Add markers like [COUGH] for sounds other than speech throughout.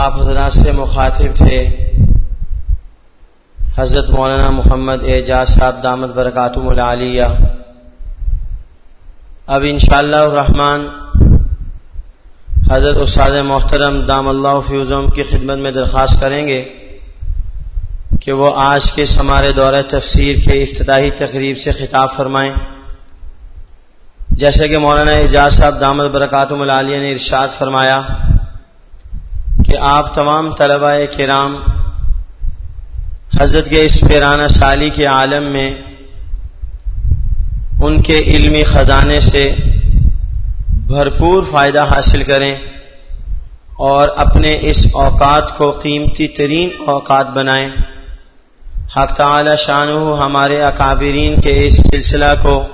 آپ حضرات سے مخاطب تھے۔ حضرت مولانا محمد اعجاز صاحب دامت برکاتم العالیہ۔ اب انشاءاللہ الرحمن حضرت استاد محترم دام اللہ فیوزم کی خدمت میں درخواست کریں گے کہ وہ آج کے ہمارے دورہ تفسیر کے افتتاحی تقریب سے خطاب فرمائیں۔ جیسے کہ مولانا اعجاز صاحب دامد برکاتم العالیہ نے ارشاد فرمایا کہ آپ تمام طلباء کرام حضرت کے اس پیرانہ سالی کے عالم میں ان کے علمی خزانے سے بھرپور فائدہ حاصل کریں اور اپنے اس اوقات کو قیمتی ترین اوقات بنائیں۔ حق تعالی شان ہمارے اکابرین کے اس سلسلہ کو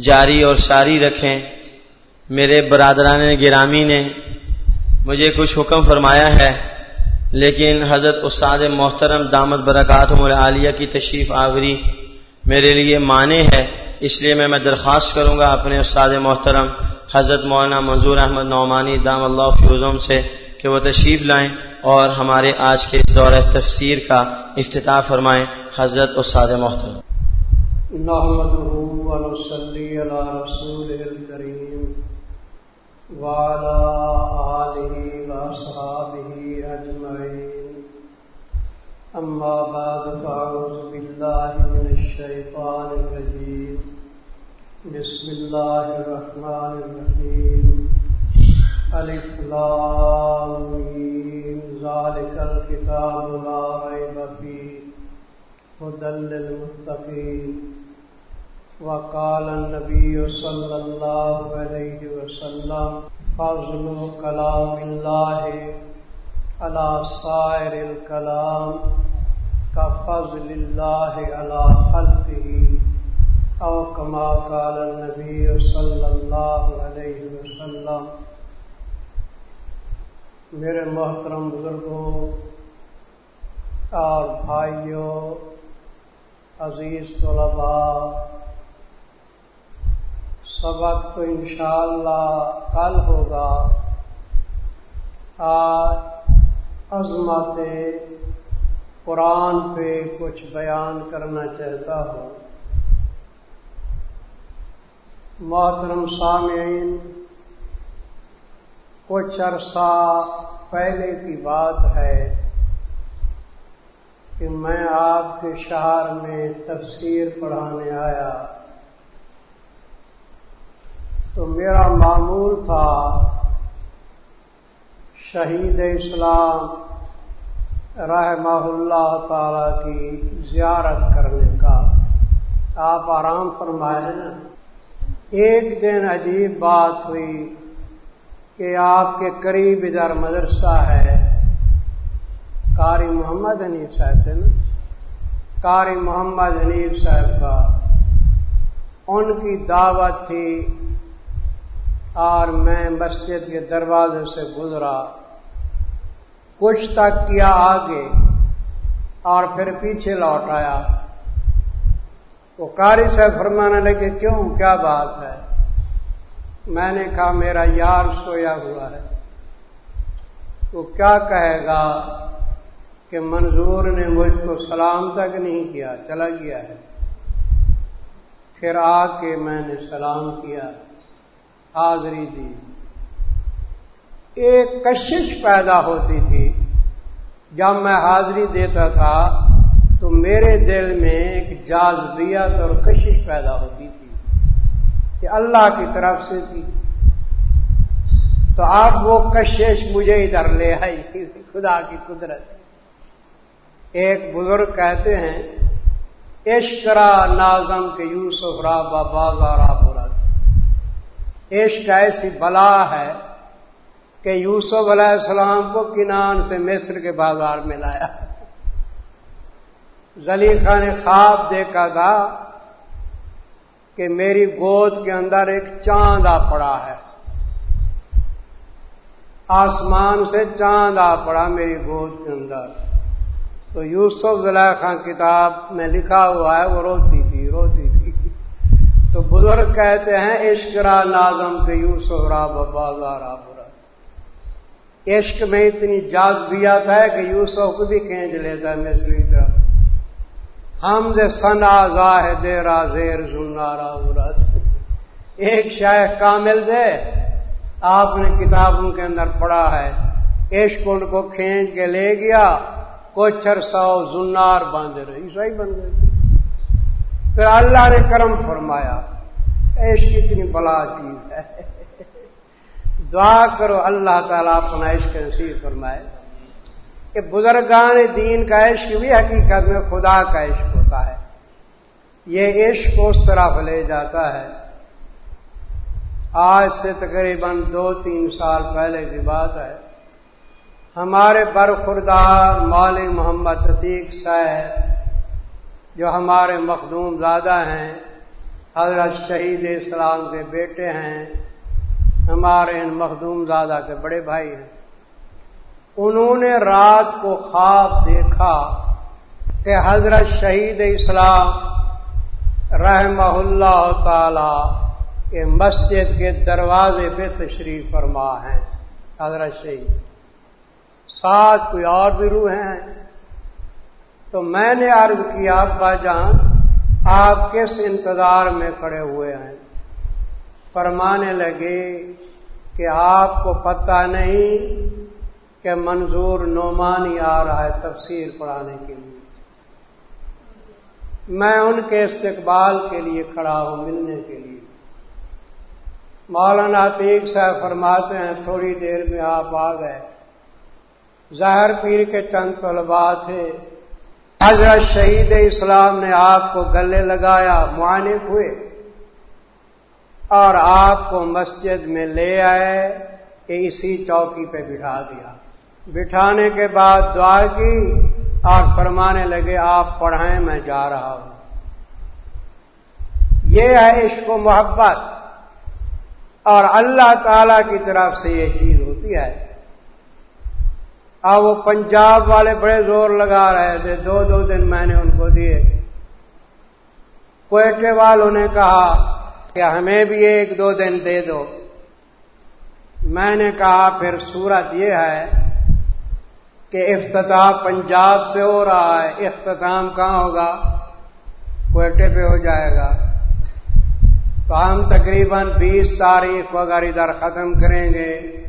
جاری اور ساری رکھیں۔ میرے برادران گرامی نے مجھے کچھ حکم فرمایا ہے، لیکن حضرت استاد محترم دامت برکات العالیہ کی تشریف آوری میرے لیے معنی ہے، اس لیے میں میں درخواست کروں گا اپنے استاد محترم حضرت مولانا منظور احمد نعمانی دام اللہ فیوزم سے کہ وہ تشریف لائیں اور ہمارے آج کے اس دور تفسیر کا افتتاح فرمائیں۔ حضرت استاد محترم۔ نحمده آله وأصحابه أجمعين أما بعد فأعوذ بالله من الشيطان الرجيم بسم الله الرحمن الرحيم ألف لام ذلك الكتاب لا ريب فيه هدى للمتقين وقال النبي صلى الله عليه وسلم فضل كلام الله على سائر الكلام كفضل الله على خلقه أو كما قال النبي صلى الله عليه وسلم۔ میرے محترم بزرگوں، اور بھائیوں، عزیز طلباء سبق تو انشاءاللہ کل ہوگا۔ آج عظمت قرآن پہ کچھ بیان کرنا چاہتا ہوں۔ محترم سامعین، کچھ عرصہ پہلے کی بات ہے کہ میں آپ کے شہر میں تفسیر پڑھانے آیا۔ تو میرا معمول تھا شہید اسلام رحمہ اللہ تعالی کی زیارت کرنے کا۔ آپ آرام فرمائے نا ایک دن عجیب بات ہوئی کہ آپ کے قریب ادھر مدرسہ ہے۔ قاری محمد حنیف صاحب سے نا۔ قاری محمد حنیف صاحب کا ان کی دعوت تھی اور میں مسجد کے دروازے سے گزرا۔ کچھ تک کیا آگے اور پھر پیچھے لوٹ آیا۔ وہ کاری سے فرمانے لگے، کیوں؟ کیا بات ہے؟ میں نے کہا، میرا یار سویا ہوا ہے۔ وہ کیا کہے گا کہ منظور نے مجھ کو سلام تک نہیں کیا، چلا گیا ہے۔ پھر آ کے میں نے سلام کیا۔ حاضری دی۔ ایک کشش پیدا ہوتی تھی۔ جب میں حاضری دیتا تھا تو میرے دل میں ایک جازبیت اور کشش پیدا ہوتی تھی کہ اللہ کی طرف سے تھی۔ تو آپ وہ کشش مجھے ادھر لے آئی۔ خدا کی قدرت۔ ایک بزرگ کہتے ہیں عشقرا نازم کے یوسف را بازار آپ عشق ایسی بلا ہے کہ یوسف علیہ السلام کو کنان سے مصر کے بازار میں لایا۔ زلیخا نے خواب دیکھا تھا کہ میری گود کے اندر ایک چاند آ پڑا ہے۔ آسمان سے چاند آ پڑا میری گود کے اندر۔ تو یوسف زلیخا کتاب میں لکھا ہوا ہے، وہ روتی۔ تو بزرگ کہتے ہیں، عشق را نازم کے یو سہرا بازار برا۔ عشق میں اتنی جازبیات ہے کہ یوسف کو بھی کھینچ لیتا ہے مصری طرف ہم سے سنا زاہد رازیر زنارا ایک شاید کامل دے، آپ نے کتابوں کے اندر پڑھا ہے۔ عشق ان کو کھینچ کے لے گیا کوچر سو زنار باندھ رہے۔ عیسائی بن گئے۔ پھر اللہ نے کرم فرمایا۔ عشق اتنی بلا چیز ہے۔ دعا کرو اللہ تعالیٰ اپنا عشق نصیب فرمائے۔ کہ بزرگان دین کا عشق بھی حقیقت میں خدا کا عشق ہوتا ہے۔ یہ عشق اس طرف لے جاتا ہے۔ آج سے تقریباً دو تین سال پہلے کی بات ہے۔ ہمارے برخوردار مولک محمد عتیق صاحب جو ہمارے مخدوم زادہ ہیں، حضرت شہید اسلام کے بیٹے ہیں، ہمارے ان مخدوم زادہ کے بڑے بھائی ہیں۔ انہوں نے رات کو خواب دیکھا کہ حضرت شہید اسلام رحمہ اللہ تعالی کے مسجد کے دروازے پہ تشریف فرما ہیں۔ حضرت شہید، ساتھ کوئی اور بھی روح ہیں؟ تو میں نے عرض کیا، ابا جان، آپ کس انتظار میں کھڑے ہوئے ہیں؟ فرمانے لگے کہ آپ کو پتہ نہیں کہ منظور نعمانی آ رہا ہے تفسیر پڑھانے کے لیے۔ میں ان کے استقبال کے لیے کھڑا ہوں، ملنے کے لیے۔ مولانا عتیق صاحب فرماتے ہیں، تھوڑی دیر میں آپ آ گئے۔ ظاہر پیر کے چند طلبا تھے۔ حضرت شہید اسلام نے آپ کو گلے لگایا، معانق ہوئے۔ اور آپ کو مسجد میں لے آئے کہ اسی چوکی پہ بٹھا دیا۔ بٹھانے کے بعد دعا کی اور فرمانے لگے، آپ پڑھائیں، میں جا رہا ہوں۔ یہ ہے عشق و محبت۔ اور اللہ تعالی کی طرف سے یہ چیز ہوتی ہے۔ اب وہ پنجاب والے بڑے زور لگا رہے تھے۔ دو دو دن میں نے ان کو دیے۔ کوئٹے والوں نے کہا کہ ہمیں بھی ایک دو دن دے دو۔ میں نے کہا، پھر صورت یہ ہے کہ افتتاح پنجاب سے ہو رہا ہے۔ اختتام کہاں ہوگا؟ کوئٹے پہ ہو جائے گا۔ تو ہم تقریباً بیس تاریخ اگر ادھر ختم کریں گے۔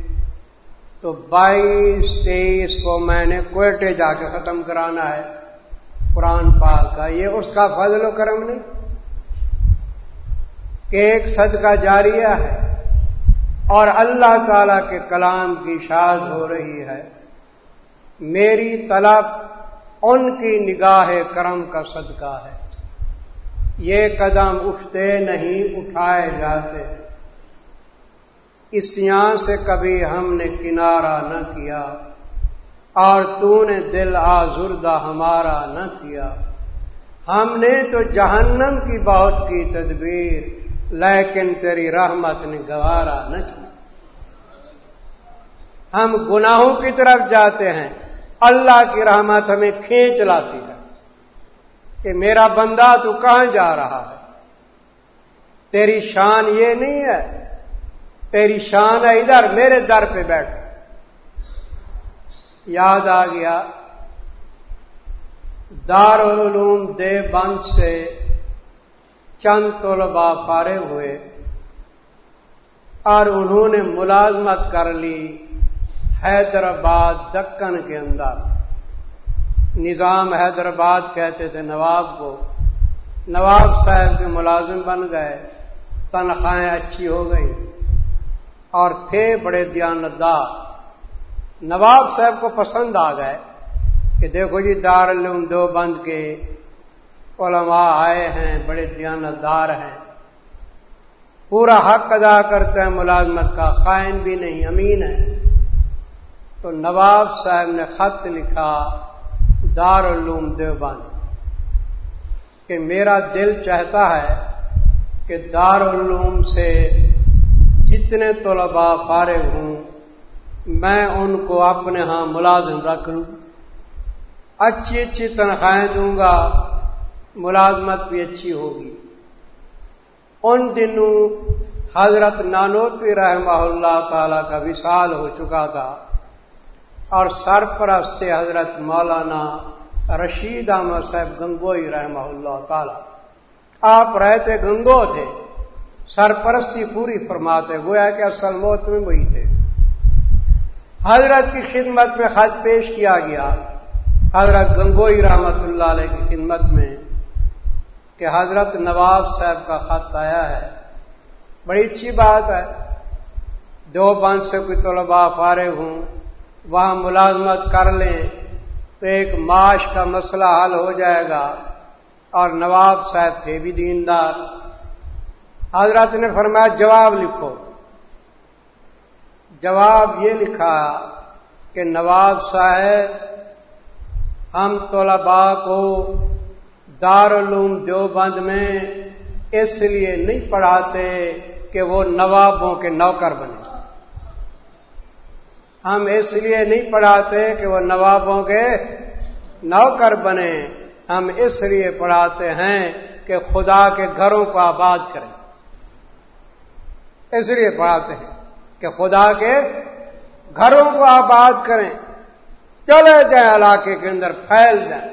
تو بائیس تیئیس کو میں نے کوئٹے جا کے ختم کرانا ہے قرآن پاک کا۔ یہ اس کا فضل و کرم نہیں۔ کہ ایک صدقہ جاریہ ہے اور اللہ تعالی کے کلام کی شاد ہو رہی ہے۔ میری طلب ان کی نگاہ کرم کا صدقہ ہے۔ یہ قدم اٹھتے نہیں، اٹھائے جاتے۔ اس یہاں سے کبھی ہم نے کنارہ نہ کیا اور تو نے دل آزردہ ہمارا نہ کیا۔ ہم نے تو جہنم کی بہت کی تدبیر، لیکن تیری رحمت نے گوارا نہ کی ہم گناہوں کی طرف جاتے ہیں، اللہ کی رحمت ہمیں کھینچ لاتی ہے کہ میرا بندہ تو کہاں جا رہا ہے؟ تیری شان یہ نہیں ہے تیری شان ہے، ادھر میرے در پہ بیٹھ۔ یاد آ گیا دار العلوم دے بند سے چند طلبا فارغ ہوئے اور انہوں نے ملازمت کر لی حیدرآباد دکن کے اندر۔ نظام حیدرآباد کہتے تھے نواب کو۔ نواب صاحب کے ملازم بن گئے، تنخواہیں اچھی ہو گئی اور تھے بڑے دیانتدار نواب صاحب کو پسند آ گئے کہ دیکھو جی دار العلوم دو بند کے علماء آئے ہیں، بڑے دیانتدار ہیں۔ پورا حق ادا کرتے ہیں ملازمت کا قائم بھی نہیں، امین ہے۔ تو نواب صاحب نے خط لکھا، دار العلوم دیوبند کہ میرا دل چاہتا ہے کہ دار العلوم سے جتنے طلباء فارغ ہوں، میں ان کو اپنے ہاں ملازم رکھ لوں۔ اچھی اچھی تنخواہیں دوں گا، ملازمت بھی اچھی ہوگی۔ ان دنوں حضرت نانوتی رحمہ اللہ تعالی کا وشال ہو چکا تھا اور سرپرست حضرت مولانا رشید احمد صاحب گنگوئی رحمہ اللہ تعالی۔ آپ رہتے گنگو تھے۔ سرپرستی پوری فرماتے گویا کہ اصل موت میں وہی تھے۔ حضرت کی خدمت میں خط پیش کیا گیا۔ حضرت گنگوئی رحمت اللہ علیہ کی خدمت میں کہ حضرت نواب صاحب کا خط آیا ہے۔ بڑی اچھی بات ہے۔ دو بند سے کوئی طلباء فارغ ہوں۔ وہاں ملازمت کر لیں تو ایک معاش کا مسئلہ حل ہو جائے گا اور نواب صاحب تھے بھی دیندار۔ حضرت نے فرمایا جواب لکھو۔ جواب یہ لکھا کہ نواب صاحب، ہم طلباء کو دارالعلوم دیوبند میں اس لیے نہیں پڑھاتے کہ وہ نوابوں کے نوکر بنے۔ ہم اس لیے نہیں پڑھاتے کہ وہ نوابوں کے نوکر بنے۔ ہم اس لیے پڑھاتے ہیں کہ خدا کے گھروں کو آباد کریں۔ اس لیے پڑھاتے ہیں کہ خدا کے گھروں کو آباد کریں، چلے جائیں، علاقے کے اندر پھیل جائیں،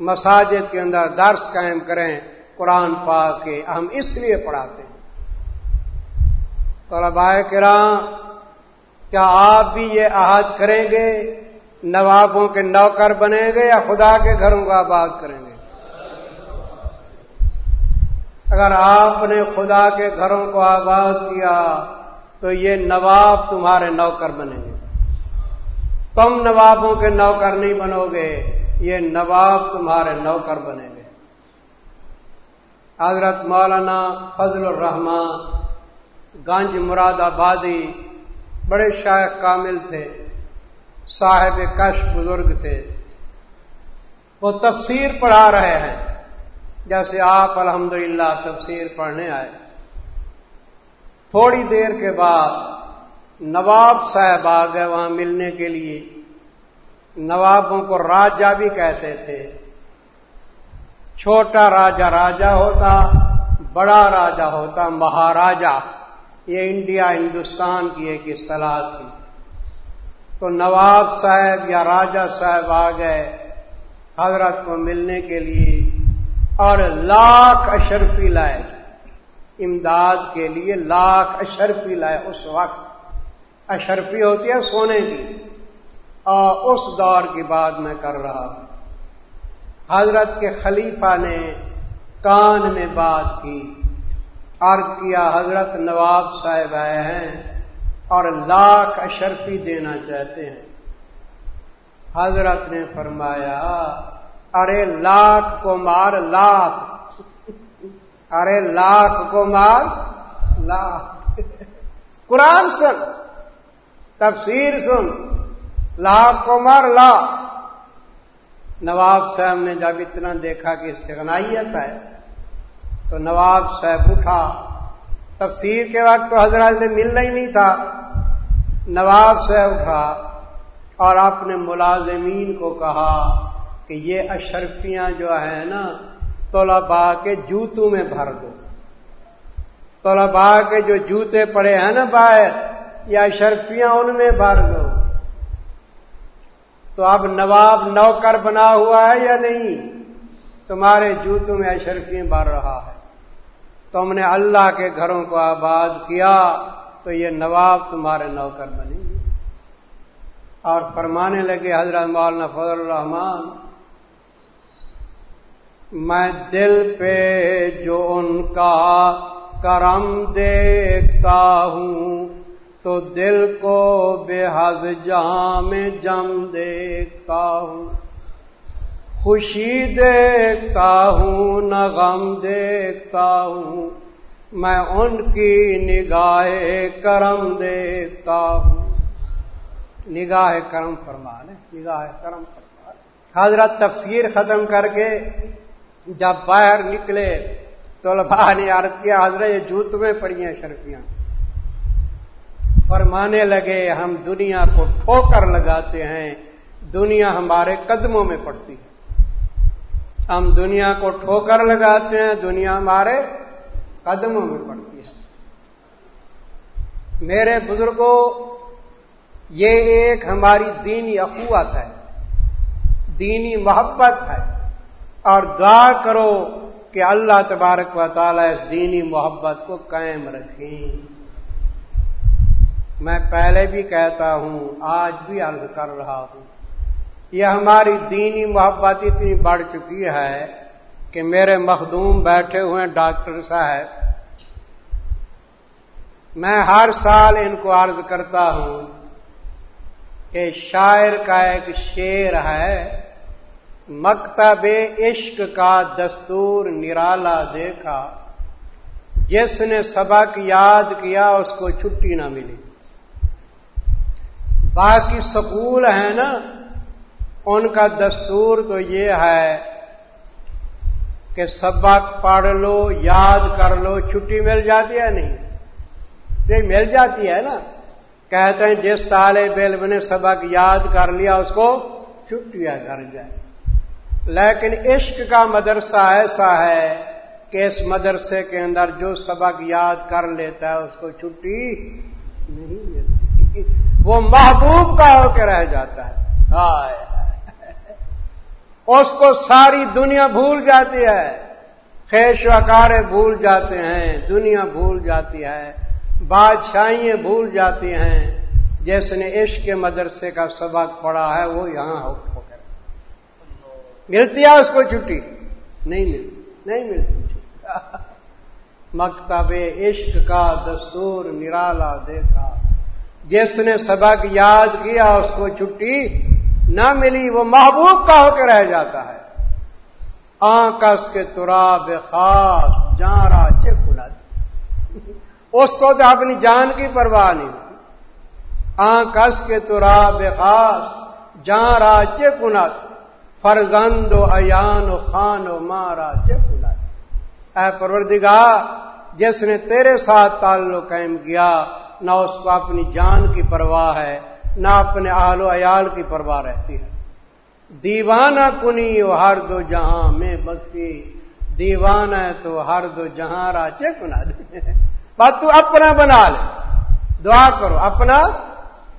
مساجد کے اندر درس قائم کریں، قرآن پا کے ہم اس لیے پڑھاتے ہیں۔ طلباء کرام، کیا آپ بھی یہ عہد کریں گے؟ نوابوں کے نوکر بنیں گے یا خدا کے گھروں کا آباد کریں گے؟ اگر آپ نے خدا کے گھروں کو آباد کیا تو یہ نواب تمہارے نوکر بنیں گے۔ تم نوابوں کے نوکر نہیں بنو گے، یہ نواب تمہارے نوکر بنیں گے۔ حضرت مولانا فضل الرحمان گنج مراد آبادی بڑے شاہ کامل تھے، صاحب کش بزرگ تھے۔ وہ تفسیر پڑھا رہے ہیں۔ جیسے آپ الحمدللہ تفسیر پڑھنے آئے، تھوڑی دیر کے بعد نواب صاحب آ گئے وہاں ملنے کے لیے۔ نوابوں کو راجا بھی کہتے تھے۔ چھوٹا راجا راجا ہوتا، بڑا راجا ہوتا مہاراجا یہ انڈیا، ہندوستان کی ایک اصطلاح تھی۔ تو نواب صاحب یا راجا صاحب آ گئے حضرت کو ملنے کے لیے۔ اور لاکھ اشرفی لائے۔ امداد کے لیے لاکھ اشرفی لائے اس وقت۔ اشرفی ہوتی ہے سونے کی۔ اور اس دور کی بات میں کر رہا ہوں۔ حضرت کے خلیفہ نے کان میں بات کی۔ عرض کیا، حضرت نواب صاحب آئے ہیں اور لاکھ اشرفی دینا چاہتے ہیں۔ حضرت نے فرمایا ارے لاکھ کو مار لاکھ۔ ارے لاکھ کو مار لاکھ۔ قرآن سن، تفسیر سن، لاکھ کو مار لاکھ۔ نواب صاحب نے جب اتنا دیکھا کہ استغنائیت ہے، تو نواب صاحب اٹھا۔ تفسیر کے وقت تو حضرت نے ملنا ہی نہیں تھا۔ نواب سے اٹھا اور اپنے ملازمین کو کہا کہ یہ اشرفیاں جو ہے نا، طلباء کے جوتوں میں بھر دو۔ طلباء کے جو جوتے پڑے ہیں نا باہر، یہ اشرفیاں ان میں بھر دو۔ تو اب نواب نوکر بنا ہوا ہے یا نہیں؟ تمہارے جوتوں میں اشرفیاں بھر رہا ہے۔ تم نے اللہ کے گھروں کو آباد کیا، تو یہ نواب تمہارے نوکر بنے اور فرمانے لگے، حضرت مولانا فضل الرحمان میں دل پہ جو ان کا کرم دیکھتا ہوں، تو دل کو بے حض جام جم دیکھتا ہوں۔ خوشی دیکھتا ہوں، نہ غم دیکھتا ہوں۔ میں ان کی نگاہ کرم دیکھتا ہوں۔ نگاہ کرم فرما لیں، نگاہ کرم فرما لیں۔ حضرت تفسیر ختم کر کے جب باہر نکلے تو لبا نے عرض کیا، حضرت، یہ جوت میں پڑی ہیں شرفیاں۔ فرمانے لگے، ہم دنیا کو ٹھوکر لگاتے ہیں، دنیا ہمارے قدموں میں پڑتی ہے۔ ہم دنیا کو ٹھوکر لگاتے ہیں، دنیا ہمارے قدموں میں پڑتی ہے۔ میرے بزرگوں یہ ایک ہماری دینی اخوت ہے، دینی محبت ہے۔ اور دعا کرو کہ اللہ تبارک و تعالی اس دینی محبت کو قائم رکھیں میں پہلے بھی کہتا ہوں، آج بھی عرض کر رہا ہوں، یہ ہماری دینی محبت اتنی بڑھ چکی ہے کہ میرے مخدوم بیٹھے ہوئے ڈاکٹر صاحب۔ میں ہر سال ان کو عرض کرتا ہوں کہ شاعر کا ایک شعر ہے مکتب عشق کا دستور نرالا دیکھا۔ جس نے سبق یاد کیا، اس کو چھٹی نہ ملی۔ باقی سکول ہیں نا، ان کا دستور تو یہ ہے کہ سبق پڑھ لو، یاد کر لو، چھٹی مل جاتی ہے نہیں؟ یہ مل جاتی ہے نا۔ کہتے ہیں جس طالب علم نے سبق یاد کر لیا، اس کو چھٹیاں کر جائے۔ لیکن عشق کا مدرسہ ایسا ہے کہ اس مدرسے کے اندر جو سبق یاد کر لیتا ہے، اس کو چھٹی نہیں ملتی۔ وہ محبوب کا ہو کے رہ جاتا ہے۔ اس کو ساری دنیا بھول جاتی ہے۔ خیش وکارے بھول جاتے ہیں، دنیا بھول جاتی ہے۔ بادشاہیاں بھول جاتی ہیں۔ جس نے عشق کے مدرسے کا سبق پڑا ہے، وہ یہاں ہو ملتی ہے اس کو چھٹی؟ نہیں ملتی نہیں ملتی [LAUGHS] مکتب عشق کا دستور نرالا دیکھا جس نے سبق یاد کیا اس کو چھٹی نہ ملی، وہ محبوب کا ہو کے رہ جاتا ہے۔ آکس کے تراب خاص جان را کھلا [LAUGHS] اس کو تو اپنی جان کی پرواہ نہیں۔ آکس کے تراب خاص جان را کنت فرزند و ایان و خان و مارا کنت اے پروردگار، جس نے تیرے ساتھ تعلق قائم کیا، نہ اس کو اپنی جان کی پرواہ ہے، نہ اپنے آل و عیال کی پرواہ رہتی ہے۔ دیوانہ کنی و ہر دو جہاں میں بخشی دیوانہ تو ہر دو جہاں راچے کنا دے بات تو اپنا بنا لے، دعا کرو، اپنا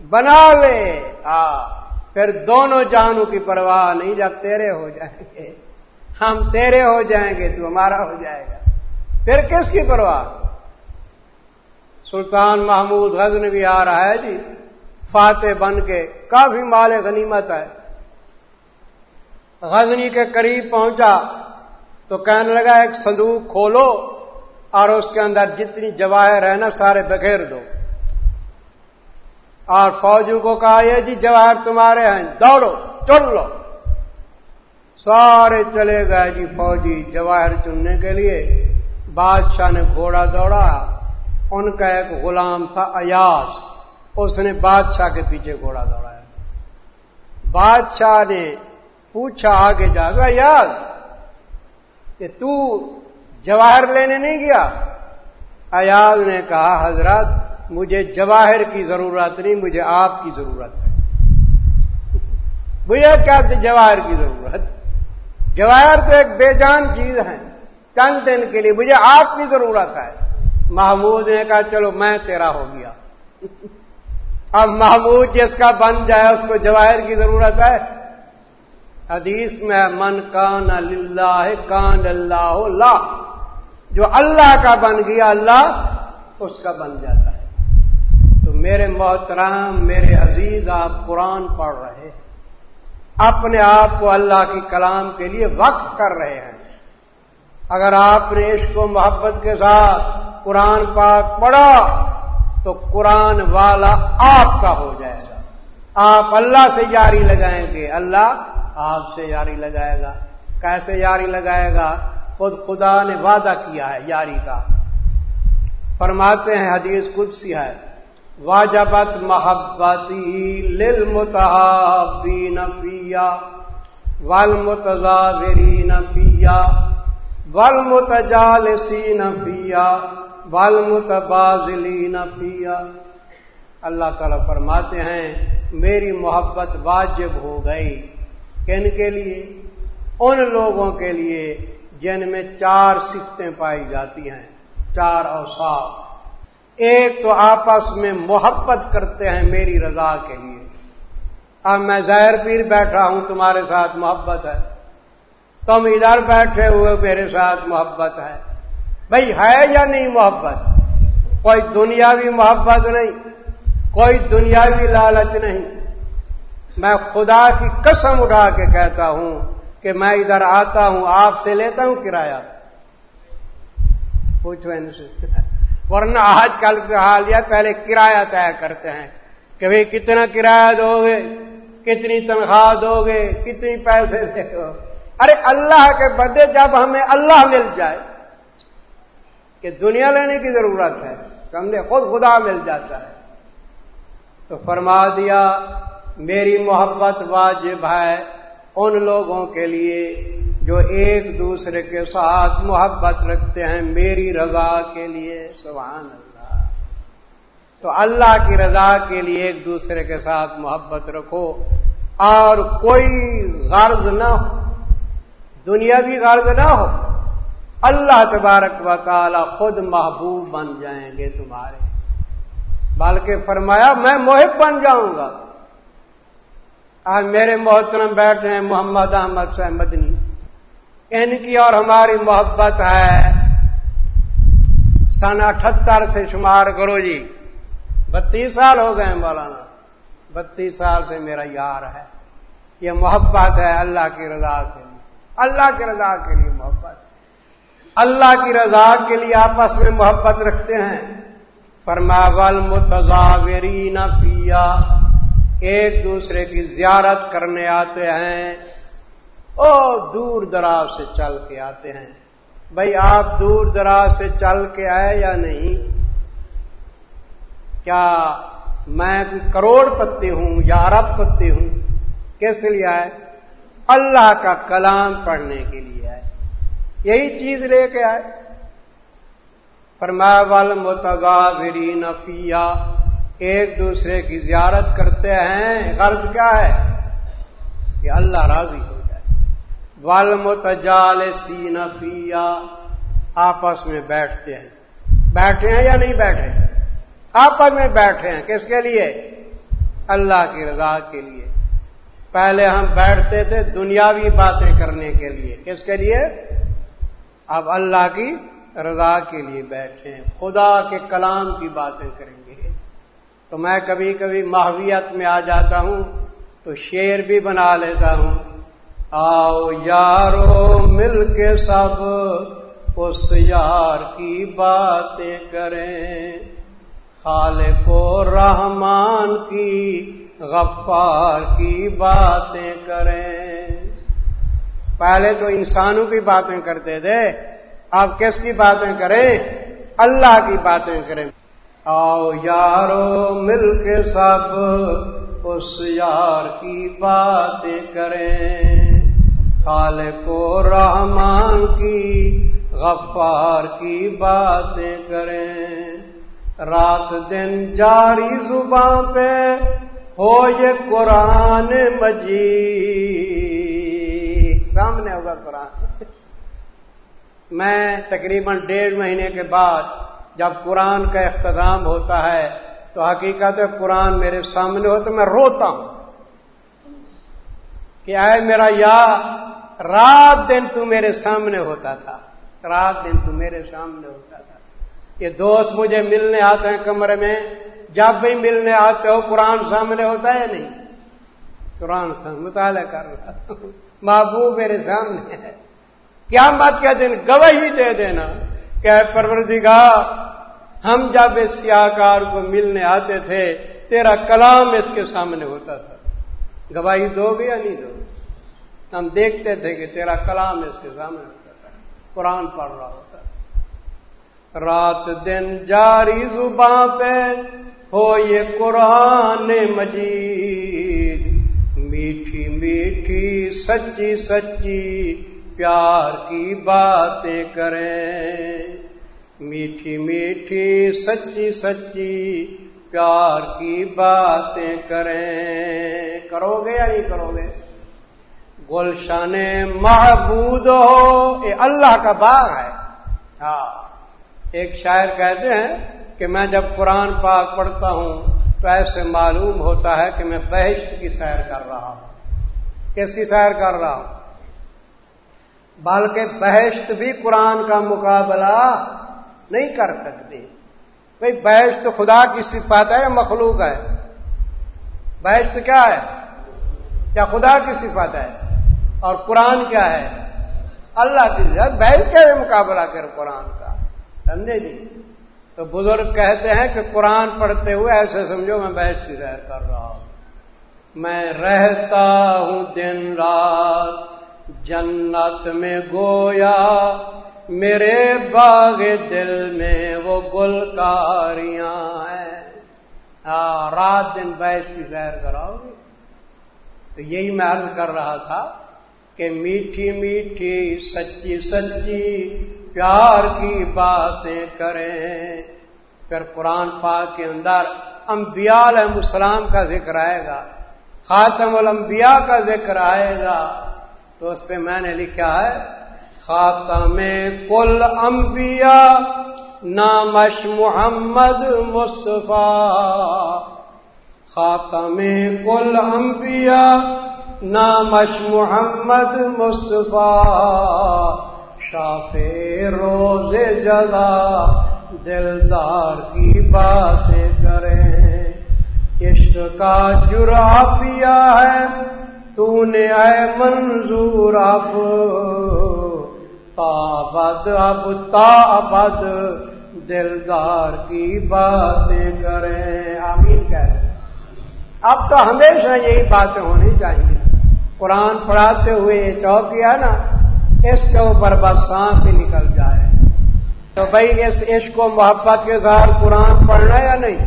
بنا لے۔ آ پھر دونوں جانوں کی پرواہ نہیں جب تیرے ہو جائیں گے۔ ہم تیرے ہو جائیں گے تو ہمارا ہو جائے گا۔ پھر کس کی پرواہ؟ سلطان محمود غزن بھی آ رہا ہے جی۔ فاتح بن کے کافی مال غنیمت ہے۔ غزنی کے قریب پہنچا تو کہنے لگا، ایک صندوق کھولو اور اس کے اندر جتنی جواہر ہے نا، سارے بغیر دو۔ اور فوجوں کو کہا یہ جی جواہر تمہارے ہیں، دوڑو، چل لو۔ سارے چلے گئے جی فوجی جواہر چننے کے لیے۔ بادشاہ نے گھوڑا دوڑا، ان کا ایک غلام تھا ایاس، اس نے بادشاہ کے پیچھے گھوڑا دوڑایا۔ بادشاہ نے پوچھا آگے جا گا یار کہ تو جواہر لینے نہیں گیا؟ ایاز نے کہا، حضرت مجھے جواہر کی ضرورت نہیں، مجھے آپ کی ضرورت ہے۔ مجھے کیا جواہر کی ضرورت؟ جواہر تو ایک بے جان چیز ہے چند دن کے لیے مجھے آپ کی ضرورت ہے۔ محمود نے کہا، چلو میں تیرا ہو گیا۔ اب محمود جس کا بن جائے، اس کو جواہر کی ضرورت ہے۔ حدیث میں من کان اللہ کان اللہ اللہ جو اللہ کا بن گیا، اللہ اس کا بن جاتا ہے۔ میرے محترام میرے عزیز، آپ قرآن پڑھ رہے اپنے آپ کو اللہ کی کلام کے لیے وقف کر رہے ہیں۔ اگر آپ نے عشق و محبت کے ساتھ قرآن پاک پڑھا، تو قرآن والا آپ کا ہو جائے گا۔ آپ اللہ سے جاری لگائیں گے۔ اللہ آپ سے جاری لگائے گا۔ کیسے جاری لگائے گا؟ خود خدا نے وعدہ کیا ہے یاری کا۔ فرماتے ہیں، حدیث قدسی ہے۔ واجبت محبتی لل متحبی نفیا ول متضاوری نفیا ول متجالسی نفیا متبازلی اللہ تعالی فرماتے ہیں، میری محبت واجب ہو گئی۔ کن کے لیے؟ ان لوگوں کے لیے جن میں چار سفتیں پائی جاتی ہیں، چار اوساف ایک تو آپس میں محبت کرتے ہیں میری رضا کے لیے۔ اب میں زہر پیر بیٹھا ہوں، تمہارے ساتھ محبت ہے۔ تم ادھر بیٹھے ہوئے میرے ساتھ محبت ہے۔ بھائی ہے یا نہیں محبت؟ کوئی دنیاوی محبت نہیں، کوئی دنیاوی لالچ نہیں۔ میں خدا کی قسم اٹھا کے کہتا ہوں کہ میں ادھر آتا ہوں، آپ سے لیتا ہوں کرایہ۔ پوچھو ان سے۔ ورنہ آج کل کا حالیت پہلے کرایہ طے کرتے ہیں کہ بھائی کتنا کرایہ دو گے کتنی تنخواہ دو گے کتنی پیسے دے گو ارے اللہ کے بدے جب ہمیں اللہ مل جائے، کہ دنیا لینے کی ضرورت ہے، تو ہم نے خود خدا مل جاتا ہے۔ تو فرما دیا، میری محبت واجب ہے ان لوگوں کے لیے جو ایک دوسرے کے ساتھ محبت رکھتے ہیں، میری رضا کے لیے۔ سبحان اللہ۔ تو اللہ کی رضا کے لیے ایک دوسرے کے ساتھ محبت رکھو۔ اور کوئی غرض نہ ہو دنیا بھی غرض نہ ہو، اللہ تبارک و تعالی خود محبوب بن جائیں گے تمہارے۔ بلکہ فرمایا، میں محب بن جاؤں گا۔ آج میرے محترم بیٹھے ہیں، محمد احمد سے مدنی۔ ان کی اور ہماری محبت ہے۔ سن اٹھہتر سے شمار کرو جی۔ بتیس سال ہو گئے مولانا۔ بتیس سال سے میرا یار ہے۔ یہ محبت ہے اللہ کی رضا کے لیے۔ اللہ کی رضا کے لیے محبت۔ اللہ کی رضا کے لیے آپس میں محبت رکھتے ہیں۔ فرما ول متضاوری پیا ایک دوسرے کی زیارت کرنے آتے ہیں۔ او دور دراز سے چل کے آتے ہیں۔ بھائی آپ دور دراز سے چل کے آئے یا نہیں؟ کیا میں کروڑ پتی ہوں یا ارب پتی ہوں؟ کس لیے آئے؟ اللہ کا کلام پڑھنے کے لیے آئے۔ یہی چیز لے کے آئے۔ فرما ول متغابری نفیا ایک دوسرے کی زیارت کرتے ہیں۔ غرض کیا ہے؟ کہ اللہ راضی ہو۔ ول متجال سی آپس میں بیٹھتے ہیں۔ بیٹھے ہیں یا نہیں بیٹھے؟ آپس میں بیٹھے ہیں۔ کس کے لیے؟ اللہ کی رضا کے لیے۔ پہلے ہم بیٹھتے تھے دنیاوی باتیں کرنے کے لیے۔ کس کے لیے؟ اب اللہ کی رضا کے لیے بیٹھے ہیں۔ خدا کے کلام کی باتیں کریں گے۔ تو میں کبھی کبھی ماہویت میں آ جاتا ہوں تو شیر بھی بنا لیتا ہوں۔ آؤ یارو مل کے سب اس یار کی باتیں کریں۔ خالق و رحمان کی، غفار کی باتیں کریں۔ پہلے تو انسانوں کی باتیں کرتے تھے آپ کس کی باتیں کریں؟ اللہ کی باتیں کریں۔ آؤ یارو مل کے سب اس یار کی باتیں کریں۔ خالق و رحمان کی، غفار کی باتیں کریں۔ رات دن جاری زبان پہ ہو یہ قرآن مجید۔ سامنے ہوگا قرآن۔ میں تقریباً ڈیڑھ مہینے کے بعد جب قرآن کا اختتام ہوتا ہے، تو حقیقت قرآن میرے سامنے ہو تو میں روتا ہوں۔ کہ آئے میرا یا رات دن تو میرے سامنے ہوتا تھا۔ رات دن تو میرے سامنے ہوتا تھا۔ یہ دوست مجھے ملنے آتے ہیں کمرے میں۔ جب بھی ملنے آتے ہو، قرآن سامنے ہوتا ہے نہیں؟ قرآن سامنے مطالعہ کر رہا محبوب میرے سامنے ہے۔ کیا مت کے دن گواہی دے دینا کہ پروردگا ہم جب اس سیاکار کو ملنے آتے تھے، تیرا کلام اس کے سامنے ہوتا تھا۔ گواہی دو گے یا نہیں دو گے؟ ہم دیکھتے تھے کہ تیرا کلام اس کے سامنے ہوتا تھا، قرآن پڑھ رہا ہوتا رات دن جاری زباں پہ ہو یہ قرآن مجید۔ میٹھی میٹھی سچی سچی پیار کی باتیں کریں۔ میٹھی میٹھی سچی سچی پیار کی باتیں کریں۔ کرو گے یا نہیں کرو گے؟ گلشن محبود ہو۔ یہ اللہ کا باغ ہے۔ ہاں۔ ایک شاعر کہتے ہیں کہ میں جب قرآن پاک پڑھتا ہوں تو ایسے معلوم ہوتا ہے کہ میں بہشت کی سیر کر رہا ہوں۔ کس کی سیر کر رہا ہوں؟ بلکہ بحث بھی قرآن کا مقابلہ نہیں کر سکتے بھائی بحث تو خدا کی صفات ہے یا مخلوق ہے؟ بحث کیا ہے؟ کیا خدا کی صفت ہے؟ اور قرآن کیا ہے؟ اللہ کی بحث کیا ہے مقابلہ کر قرآن کا؟ سمجھے جی تو بزرگ کہتے ہیں کہ قرآن پڑھتے ہوئے ایسے سمجھو میں بحث کی رہ کر رہا ہوں۔ میں رہتا ہوں دن رات، جنت میں گویا میرے باغ دل میں وہ گلکاریاں ہیں۔ ہاں، رات دن بیس کی سیر کراؤ گی۔ تو یہی میں عرض کر رہا تھا کہ میٹھی میٹھی سچی سچی پیار کی باتیں کریں۔ پھر قرآن پاک کے اندر انبیاء علیہ السلام کا ذکر آئے گا، خاتم الانبیاء کا ذکر آئے گا۔ تو اس پہ میں نے لکھا ہے، خاتم کل انبیاء نامش محمد مصطفیٰ۔ خاتم کل انبیاء نامش محمد مصطفیٰ، شاف روز جلا، دلدار کی باتیں کریں۔ عشق کا جرا پیا ہے تو نے اے منظور اب۔ تابد اب تابد دلدار کی باتیں کریں۔ آمین کہہ اب تو ہمیشہ یہی باتیں ہونی چاہیے۔ قرآن پڑھاتے ہوئے یہ چوکی ہے نا، اس کے اوپر بس سانس ہی نکل جائے۔ تو بھائی، اس عشق و محبت کے ساتھ قرآن پڑھنا یا نہیں؟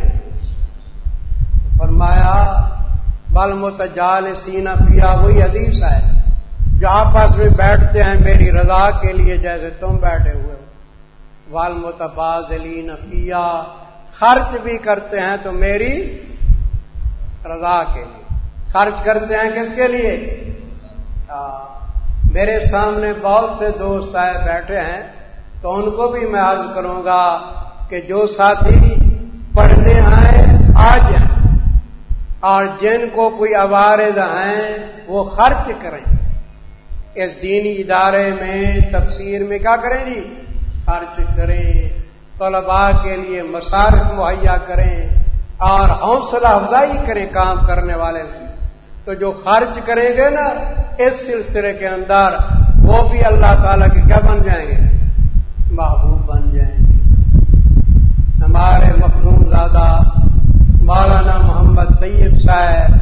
فرمایا، بل متجال سینا پیا وہی حدیث ہے۔ جو آپس میں بیٹھتے ہیں، میری رضا کے لیے جیسے تم بیٹھے ہوئے ہو۔ وال متبازلین پیا خرچ بھی کرتے ہیں تو میری رضا کے لیے۔ خرچ کرتے ہیں کس کے لیے؟ میرے سامنے بہت سے دوست آئے بیٹھے ہیں تو ان کو بھی میں عرض کروں گا کہ جو ساتھی پڑھنے آئے آ جائیں اور جن کو کوئی عوارض ہیں وہ خرچ کریں۔ اس دینی ادارے میں تفسیر میں کیا کریں جی؟ خرچ کریں، طلباء کے لیے مسارف مہیا کریں اور حوصلہ افزائی کریں کام کرنے والے کی تو جو خرچ کریں گے نا، اس سلسلے کے اندر وہ بھی اللہ تعالی کے کیا بن جائیں گے؟ محبوب بن جائیں گے۔ ہمارے مخلوم زیادہ مولانا محمد طیب صاحب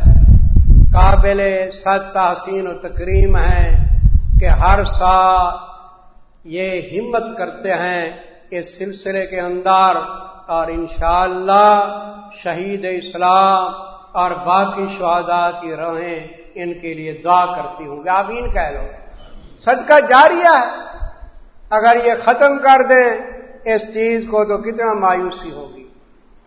قابل ست تحسین و تکریم ہیں کہ ہر سال یہ ہمت کرتے ہیں اس سلسلے کے اندر اور انشاءاللہ شہید اسلام اور باقی شہداء کی رہیں ان کے لیے دعا کرتی ہوں گے۔ آپ ان کہہ لو۔ صدقہ جاریہ ہے۔ اگر یہ ختم کر دیں اس چیز کو تو کتنا مایوسی ہوگی۔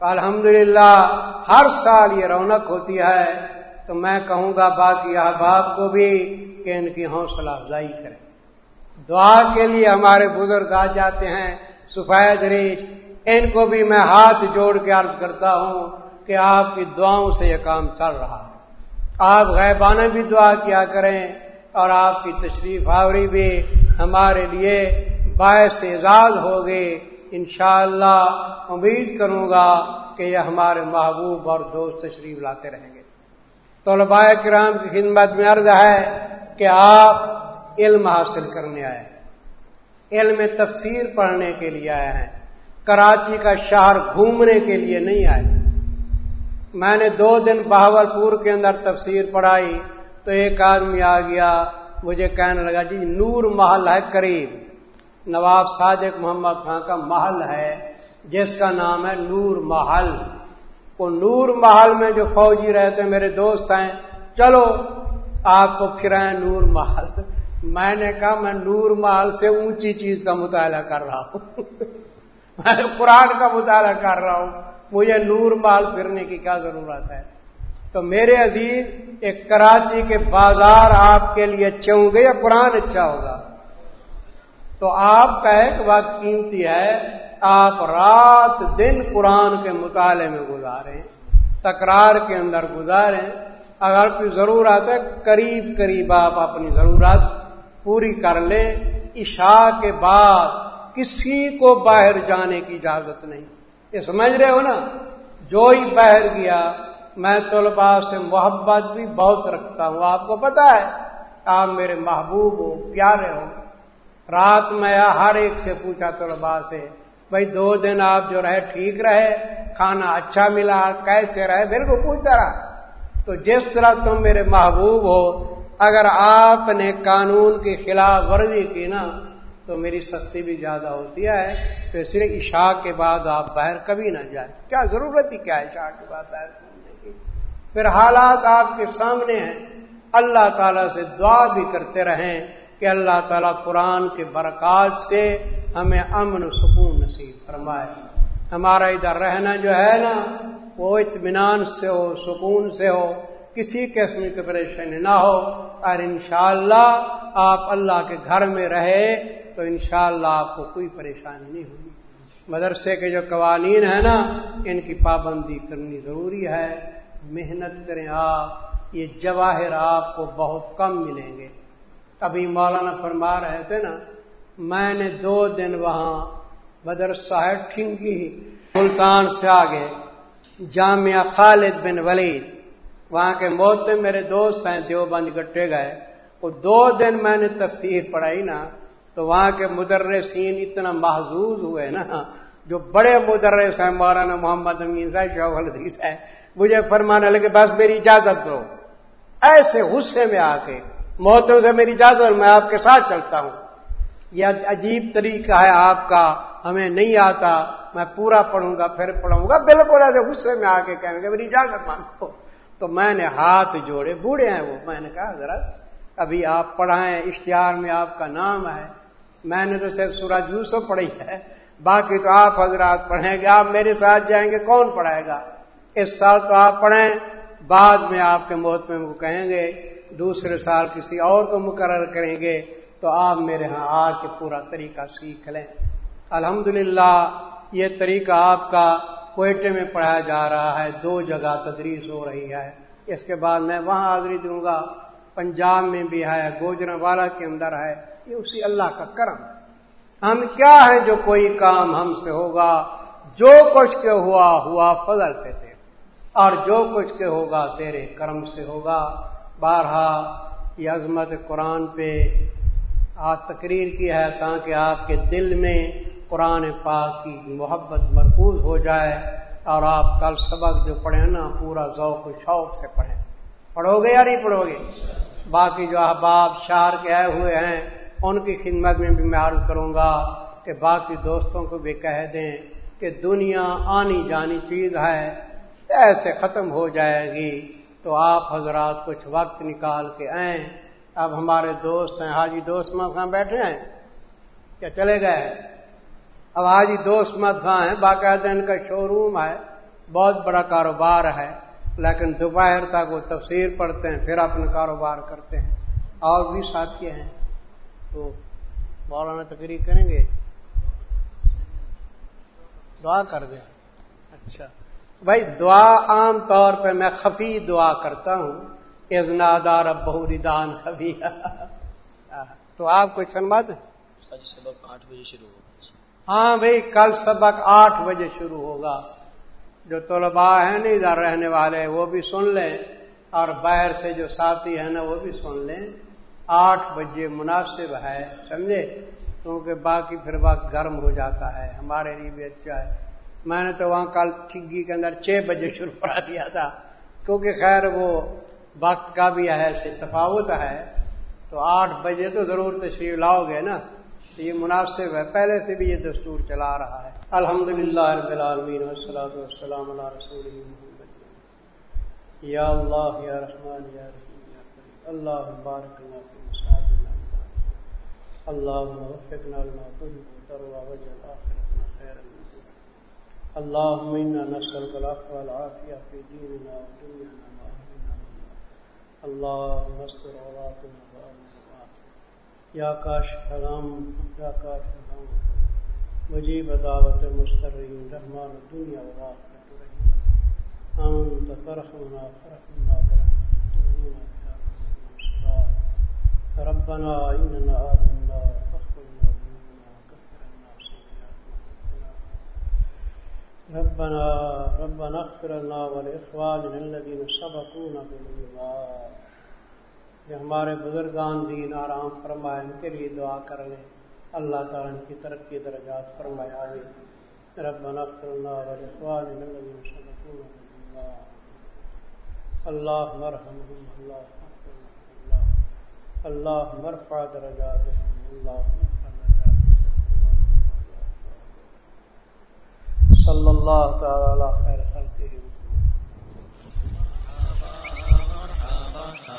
الحمدللہ، ہر سال یہ رونق ہوتی ہے۔ تو میں کہوں گا باقی احباب کو بھی کہ ان کی حوصلہ افزائی کریں۔ دعا کے لیے ہمارے بزرگ آ جاتے ہیں، سفید ریش ان کو بھی میں ہاتھ جوڑ کے عرض کرتا ہوں۔ کہ آپ کی دعاؤں سے یہ کام چل رہا ہے۔ آپ غیبانہ بھی دعا کیا کریں اور آپ کی تشریف آوری بھی ہمارے لیے باعث اعزاز ہوگی۔ انشاءاللہ امید کروں گا کہ یہ ہمارے محبوب اور دوست تشریف لاتے رہیں گے۔ طلباء کرام کی خدمت میں عرض ہے کہ آپ علم حاصل کرنے آئے علم تفسیر پڑھنے کے لیے آئے ہیں۔ کراچی کا شہر گھومنے کے لیے نہیں آئے۔ میں نے دو دن بہاول پور کے اندر تفسیر پڑھائی تو ایک آدمی آ گیا، مجھے کہنے لگا جی نور محل ہے قریب۔ نواب صادق محمد خان کا محل ہے، جس کا نام ہے نور محل۔ وہ نور محل میں جو فوجی رہتے میرے دوست ہیں۔ چلو، آپ کو پھرائیں نور محل۔ میں نے کہا، میں نور محل سے اونچی چیز کا مطالعہ کر رہا ہوں۔ [LAUGHS] میں قرآن کا مطالعہ کر رہا ہوں۔ مجھے نور محل پھرنے کی کیا ضرورت ہے؟ تو میرے عزیز، ایک کراچی کے بازار آپ کے لیے اچھے ہوں گے یا قرآن اچھا ہوگا؟ تو آپ کا ایک وقت قیمتی ہے، آپ رات دن قرآن کے مطالعے میں گزاریں، تکرار کے اندر گزاریں۔ اگر کوئی ضرورت ہے، قریب قریب آپ اپنی ضرورت پوری کر لیں۔ عشاء کے بعد کسی کو باہر جانے کی اجازت نہیں۔ یہ سمجھ رہے ہو نا؟ جو ہی باہر گیا، میں طلبا سے محبت بھی بہت رکھتا ہوں۔ آپ کو پتا ہے، آپ میرے محبوب ہو، پیارے ہو۔ رات میں ہر ایک سے پوچھا طلبا سے، بھائی دو دن آپ جو رہے، ٹھیک رہے؟ کھانا اچھا ملا؟ کیسے رہے؟ بالکل پوچھتا رہا۔ تو جس طرح تم میرے محبوب ہو، اگر آپ نے قانون کی خلاف ورزی کی نا تو میری سختی بھی زیادہ ہوتی ہے تو اس لیے عشاء کے بعد آپ باہر کبھی نہ جائیں۔ کیا ضرورت ہی کیا ہے عشاء کے بعد باہر گھومنے کی؟ پھر حالات آپ کے سامنے ہیں۔ اللہ تعالی سے دعا بھی کرتے رہیں کہ اللہ تعالیٰ قرآن کے برکات سے ہمیں امن و سکون نصیب فرمائے۔ ہمارا ادھر رہنا جو ہے نا، وہ اطمینان سے ہو، سکون سے ہو، کسی قسم کی پریشانی نہ ہو۔ اور انشاءاللہ آپ اللہ کے گھر میں رہے تو انشاءاللہ اللہ آپ کو کوئی پریشانی نہیں ہوگی۔ مدرسے کے جو قوانین ہیں نا، ان کی پابندی کرنی ضروری ہے۔ محنت کریں آپ، یہ جواہر آپ کو بہت کم ملیں گے۔ ابھی مولانا فرما رہے تھے نا، میں نے دو دن وہاں مدرسہ ہے ٹھنگی ملتان سے آگے، جامعہ خالد بن ولید۔ وہاں کے موتے میرے دوست ہیں، دیوبند گٹے گئے۔ وہ دو دن میں نے تفسیر پڑھائی نا تو وہاں کے مدرسین اتنا محظوظ ہوئے نا، جو بڑے مدرس ہیں، مولانا محمد امین صاحب شوق الدیس ہے مجھے فرمانے لگے، بس میری اجازت دو۔ ایسے غصے میں آ کے، موتوں سے میری اجازت میں آپ کے ساتھ چلتا ہوں۔ یہ عجیب طریقہ ہے آپ کا، ہمیں نہیں آتا، میں پورا پڑھوں گا، پھر پڑھوں گا۔ بالکل ایسے غصے میں آ کے کہیں گے میری اجازت مانگو۔ تو میں نے ہاتھ جوڑے، بوڑھے ہیں وہ، میں نے کہا حضرت ابھی آپ پڑھائیں، اشتہار میں آپ کا نام ہے۔ میں نے تو صرف سورج یوسف پڑھی ہے۔ باقی تو آپ حضرات پڑھیں گے۔ آپ میرے ساتھ جائیں گے، کون پڑھائے گا؟ اس سال تو آپ پڑھیں، بعد میں آپ کے موت میں وہ کہیں گے، دوسرے سال کسی اور کو مقرر کریں گے۔ تو آپ میرے ہاں آ کے پورا طریقہ سیکھ لیں۔ الحمد یہ طریقہ آپ کا کوئٹے میں پڑھایا جا رہا ہے۔ دو جگہ تدریس ہو رہی ہے۔ اس کے بعد میں وہاں حاضری دوں گا۔ پنجاب میں بھی ہے گوجرا والا کے اندر ہے، یہ اسی اللہ کا کرم۔ ہم کیا ہے جو کوئی کام ہم سے ہوگا؟ جو کچھ کے ہوا ہوا فضل سے تھے اور جو کچھ کے ہوگا، تیرے کرم سے ہوگا۔ بارہا، یہ عظمت قرآن پہ آج تقریر کی ہے تاکہ آپ کے دل میں قرآن پاک کی محبت مرکوز ہو جائے اور آپ کل سبق جو پڑھیں نا، پورا ذوق و شوق سے پڑھیں۔ پڑھو گے یا نہیں پڑھو گے باقی جو احباب شہر کے آئے ہوئے ہیں، ان کی خدمت میں بھی میں عرض کروں گا کہ باقی دوستوں کو بھی کہہ دیں کہ دنیا آنی جانی چیز ہے، ایسے ختم ہو جائے گی۔ تو آپ حضرات کچھ وقت نکال کے آئیں۔ اب ہمارے دوست ہیں، حاجی دوست مت خاں بیٹھے ہیں؟ کیا چلے گئے؟ اب حاجی دوست مت خاں ہیں، باقاعدہ ان کا شو روم ہے، بہت بڑا کاروبار ہے۔ لیکن دوپہر تک وہ تفسیر پڑھتے ہیں پھر اپنا کاروبار کرتے ہیں۔ اور بھی ساتھی ہیں۔ تو مولانا تقریر کریں گے؟ دعا کر دیں۔ اچھا۔ بھائی دعا عام طور پہ میں خفی دعا کرتا ہوں۔ ازنادار بہوری دان کبھی تو آپ کو سنباد سبق آٹھ بجے شروع ہوگا۔ ہاں بھائی کل سبق آٹھ بجے شروع ہوگا۔ جو طلباء ہیں نہیں، ادھر رہنے والے، وہ بھی سن لیں۔ اور باہر سے جو ساتھی ہیں نا، وہ بھی سن لیں۔ آٹھ بجے مناسب ہے، سمجھے؟ کیونکہ باقی پھر وقت گرم ہو جاتا ہے۔ ہمارے لیے بھی اچھا ہے۔ میں نے تو وہاں کل ٹھگی کے اندر چھ بجے شروع کرا دیا تھا۔ کیونکہ خیر وہ وقت کا بھی ہے تفاوت ہے۔ تو آٹھ بجے تو ضرور تشریف لاؤ گے نا۔ یہ مناسب ہے۔ پہلے سے بھی یہ دستور چلا رہا ہے۔ الحمد للہ رب العالمین وسلات والسلام اللہ رسول محمد۔ یا اللہ، یا رحمان، یا رحیم، یا کریم۔ اللہ مبارک اللہ وفقنا لما تحب وترضى وجه الآخرة خير اللهم إنا نسألك العفو والعافية في ديننا ودنيانا اللهم استر عوراتنا وامن یا کاش حرام، یا کاش حرام. مجیب دعوت مسترین، رحمان دنیا وآخرت رحیم انت فرحمنا فرحمنا برحمتك ربنا إننا آمنا فاغفرنا ذنوبنا وكفر عنا سيئاتنا. ربنا ربنا اغفر لنا ولإخواننا الذين سبقونا بالإيمان. کہ ہمارے بزرگان دین آرام فرمائے، ان کے لیے دعا کر لیں اللہ تعالیٰ ان کی ترقی درجات فرمائے آئے ربنا اغفر لنا ولإخواننا اللہ مرحمهم اللہ اللہ مرفع درجات اللہ صلی اللہ تعالی خیر خلقہ